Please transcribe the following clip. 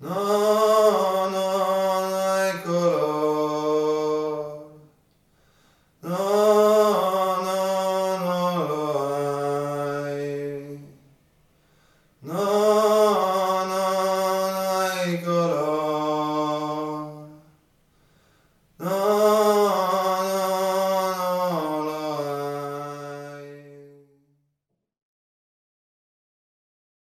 No, no, no, Non non color No, no, no, Non non color